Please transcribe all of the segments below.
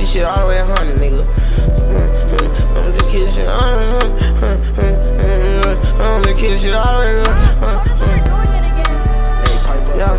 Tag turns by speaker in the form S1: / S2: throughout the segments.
S1: keep shit all the way 100, nigga. Mm-hmm. I'ma just keep the shit all the way. Mm-hmm. I'ma just keep the shit all the way. Yeah,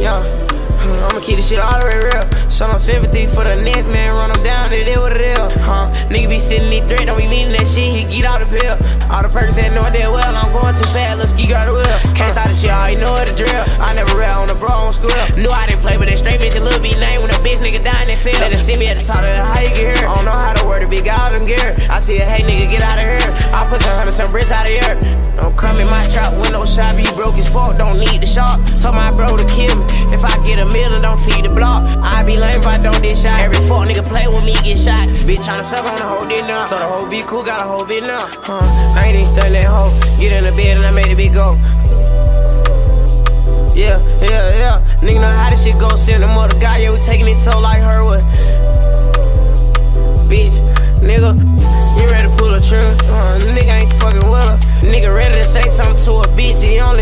S1: yeah. Mm-hmm. I'ma keep the shit all the way real. Show no sympathy for the next man, run them down, it is what it is. Huh? Nigga be sitting me threat, don't be meaning that shit, he get out the pill. All the perks ain't knowing that well, I'm going too fast, let's ski got the wheel. Can't stop the shit, I already know the drill. I never read on the bro on school. Knew I didn't play, but that straight bitch, a little be name when a bitch nigga and feel. They done see me at the top of the how you get here. I don't know how to word a big out gear. I see a hey nigga, get out of here. I'll put some hundred some bricks out of here. Don't come in my trap, window shop, you broke his fault, don't need the shop. Told my bro to kill me. If I get a million, don't feed the block. I be lame if I don't get shot. Every fuck nigga play with me get shot. Bitch tryna suck on the whole now. So the whole be cool, got a whole bit now. Huh? I ain't even stunned that hoe. Get in the bed and I made it big go. Yeah, yeah, yeah. Nigga know how this shit go. Send them other guy, yeah, we taking it so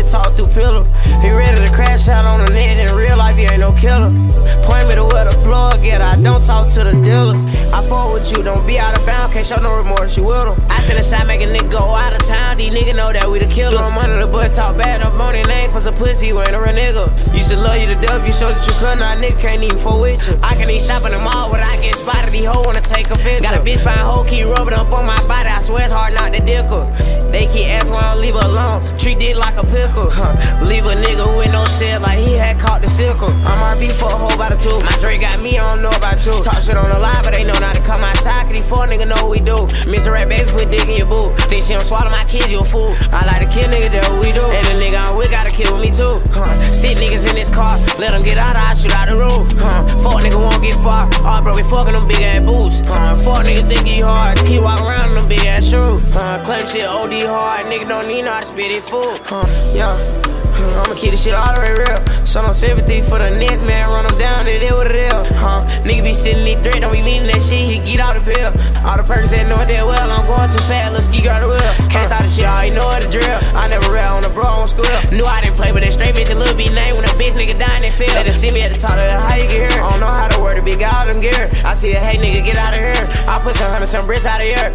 S1: talk through pillow. He ready to crash out on the net, in real life he ain't no killer. Point me to where the plug at, I don't talk to the dealers. I fuck with you, don't be out of bounds, can't show no remorse, you will them. I send a shot, make a nigga go out of town, these niggas know that we the killers. I'm under the butt, talk bad, I'm name for some pussy, you ain't a real nigga. You should love you to death, you show that you could, now nigga can't even fuck with you. I can eat shop in the mall without getting spotted, these hoes wanna take a picture. Got a bitch fine hoe, keep rubbing up on my body, I swear it's hard not to dickle. They keep asking why I leave her alone. Treat it like a pickle. Huh. Leave a nigga with no shit like he had caught the sickle. I'm RB for a whole by the two. My Drake got me, I don't know about you. Talk shit on the live, but they know not to come outside. Cause these four niggas know what we do. Mr. Rat baby put dick in your boot. Think she don't swallow my kids, you a fool. I like to kill niggas, that what we do. And the nigga I'm with gotta kill me too. Huh. Sit niggas in this car, let them get I out far. All bro, we fucking them big ass boots. Huh. Fuck nigga think he hard. Keep walking around in them big ass shoes. Huh. Claim shit OD hard. Nigga don't need no to spit it full. Huh. Yeah. I'ma keep this shit all the way real. Show no sympathy for the next man, run them down, it is what it is. Huh? Nigga be sitting me threat, don't be meaning that shit, he get out the pill. All the perks ain't knowing that well, I'm going too fast, let's ski got the wheel. Can't stop the shit, I already know the drill. I never read on the bro on school. Knew I didn't play, but that straight bitch, a little be name when a feel. They done see me at the top of the how you get here. I don't know how to word a big I'm gear. I see a hey nigga, get out of here. I put some hundred some bricks out of here.